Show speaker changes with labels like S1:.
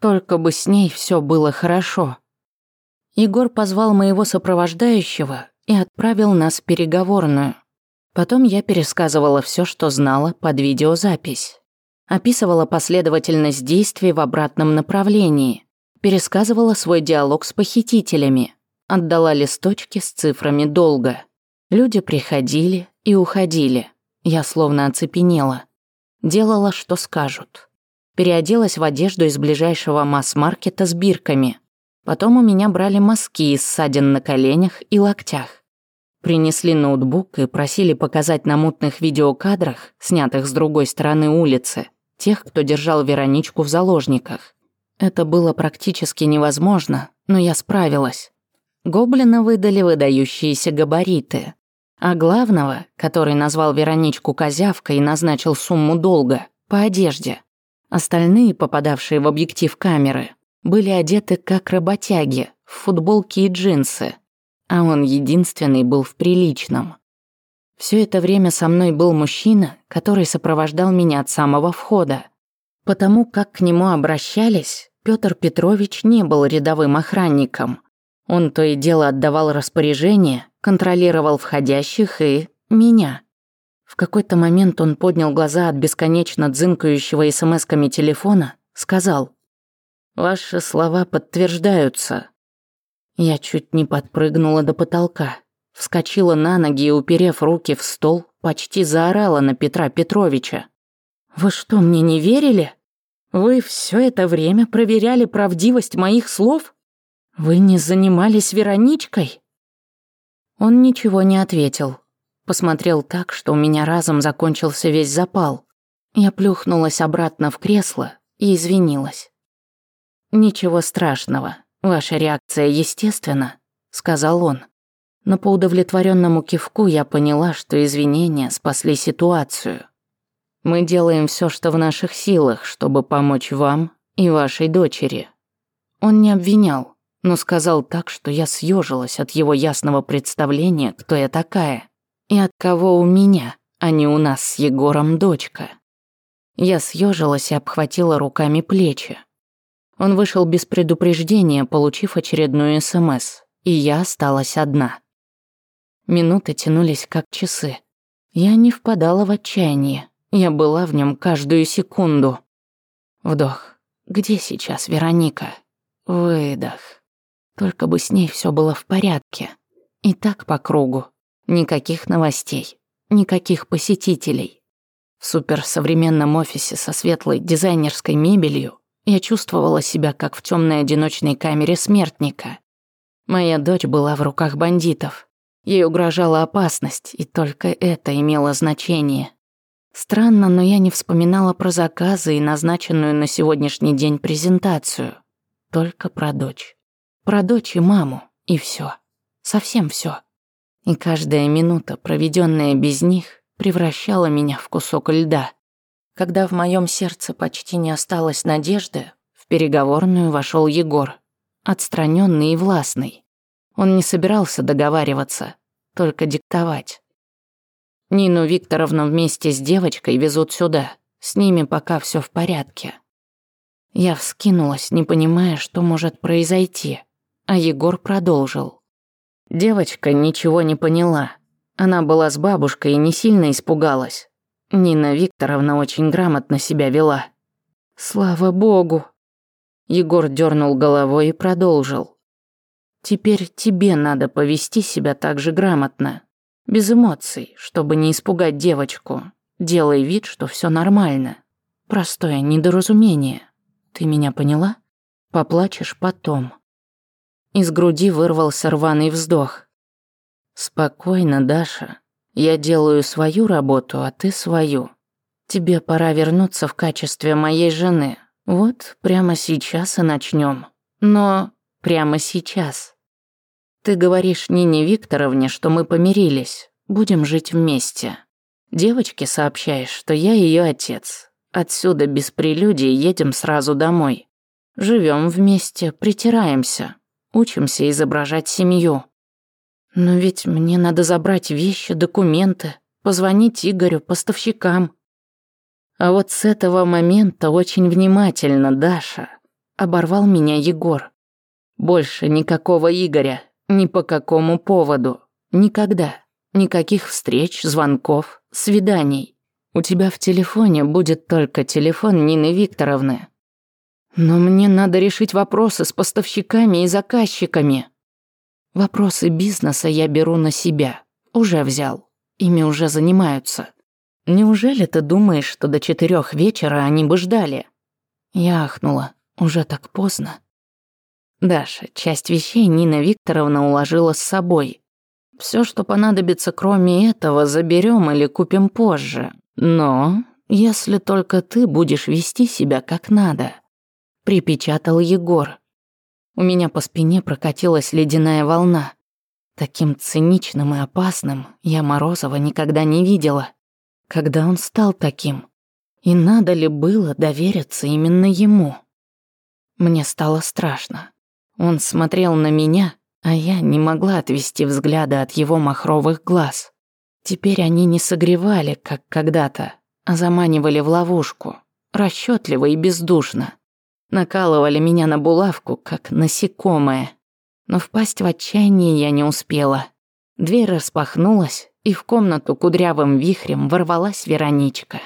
S1: Только бы с ней все было хорошо. Егор позвал моего сопровождающего и отправил нас в переговорную. Потом я пересказывала все, что знала под видеозапись. Описывала последовательность действий в обратном направлении. Пересказывала свой диалог с похитителями. Отдала листочки с цифрами долга. Люди приходили и уходили. Я словно оцепенела. Делала, что скажут переоделась в одежду из ближайшего масс-маркета с бирками. Потом у меня брали мазки из ссадин на коленях и локтях. Принесли ноутбук и просили показать на мутных видеокадрах, снятых с другой стороны улицы, тех, кто держал Вероничку в заложниках. Это было практически невозможно, но я справилась. Гоблина выдали выдающиеся габариты. А главного, который назвал Вероничку козявкой и назначил сумму долга, по одежде – Остальные, попадавшие в объектив камеры, были одеты как работяги, в футболки и джинсы, а он единственный был в приличном. Все это время со мной был мужчина, который сопровождал меня от самого входа. Потому как к нему обращались, Петр Петрович не был рядовым охранником. Он то и дело отдавал распоряжения, контролировал входящих и меня. В какой-то момент он поднял глаза от бесконечно дзынкающего смс-ками телефона, сказал «Ваши слова подтверждаются». Я чуть не подпрыгнула до потолка, вскочила на ноги и, уперев руки в стол, почти заорала на Петра Петровича. «Вы что, мне не верили? Вы все это время проверяли правдивость моих слов? Вы не занимались Вероничкой?» Он ничего не ответил Посмотрел так, что у меня разом закончился весь запал. Я плюхнулась обратно в кресло и извинилась. «Ничего страшного, ваша реакция естественна», — сказал он. Но по удовлетворенному кивку я поняла, что извинения спасли ситуацию. «Мы делаем все, что в наших силах, чтобы помочь вам и вашей дочери». Он не обвинял, но сказал так, что я съежилась от его ясного представления, кто я такая. И от кого у меня, а не у нас с Егором дочка? Я съежилась и обхватила руками плечи. Он вышел без предупреждения, получив очередную СМС, и я осталась одна. Минуты тянулись как часы. Я не впадала в отчаяние. Я была в нем каждую секунду. Вдох. Где сейчас Вероника? Выдох. Только бы с ней все было в порядке. И так по кругу. Никаких новостей, никаких посетителей. В суперсовременном офисе со светлой дизайнерской мебелью я чувствовала себя как в темной одиночной камере смертника. Моя дочь была в руках бандитов. Ей угрожала опасность, и только это имело значение. Странно, но я не вспоминала про заказы и назначенную на сегодняшний день презентацию. Только про дочь. Про дочь и маму, и все. Совсем все и каждая минута, проведенная без них, превращала меня в кусок льда. Когда в моем сердце почти не осталось надежды, в переговорную вошел Егор, отстраненный и властный. Он не собирался договариваться, только диктовать. Нину Викторовну вместе с девочкой везут сюда. С ними пока все в порядке. Я вскинулась, не понимая, что может произойти, а Егор продолжил. Девочка ничего не поняла. Она была с бабушкой и не сильно испугалась. Нина Викторовна очень грамотно себя вела. «Слава богу!» Егор дернул головой и продолжил. «Теперь тебе надо повести себя так же грамотно, без эмоций, чтобы не испугать девочку. Делай вид, что все нормально. Простое недоразумение. Ты меня поняла? Поплачешь потом. Из груди вырвался рваный вздох. «Спокойно, Даша. Я делаю свою работу, а ты свою. Тебе пора вернуться в качестве моей жены. Вот прямо сейчас и начнем. Но прямо сейчас. Ты говоришь Нине Викторовне, что мы помирились. Будем жить вместе. Девочке сообщаешь, что я ее отец. Отсюда без прелюдий едем сразу домой. Живем вместе, притираемся, Учимся изображать семью. Но ведь мне надо забрать вещи, документы, позвонить Игорю, поставщикам. А вот с этого момента очень внимательно, Даша. Оборвал меня Егор. Больше никакого Игоря, ни по какому поводу, никогда. Никаких встреч, звонков, свиданий. У тебя в телефоне будет только телефон Нины Викторовны. Но мне надо решить вопросы с поставщиками и заказчиками. Вопросы бизнеса я беру на себя. Уже взял. Ими уже занимаются. Неужели ты думаешь, что до четырех вечера они бы ждали? Я ахнула. Уже так поздно. Даша, часть вещей Нина Викторовна уложила с собой. Все, что понадобится, кроме этого, заберем или купим позже. Но если только ты будешь вести себя как надо припечатал Егор. У меня по спине прокатилась ледяная волна. Таким циничным и опасным я Морозова никогда не видела. Когда он стал таким? И надо ли было довериться именно ему? Мне стало страшно. Он смотрел на меня, а я не могла отвести взгляда от его махровых глаз. Теперь они не согревали, как когда-то, а заманивали в ловушку, расчетливо и бездушно накалывали меня на булавку, как насекомое. Но впасть в отчаяние я не успела. Дверь распахнулась, и в комнату кудрявым вихрем ворвалась Вероничка.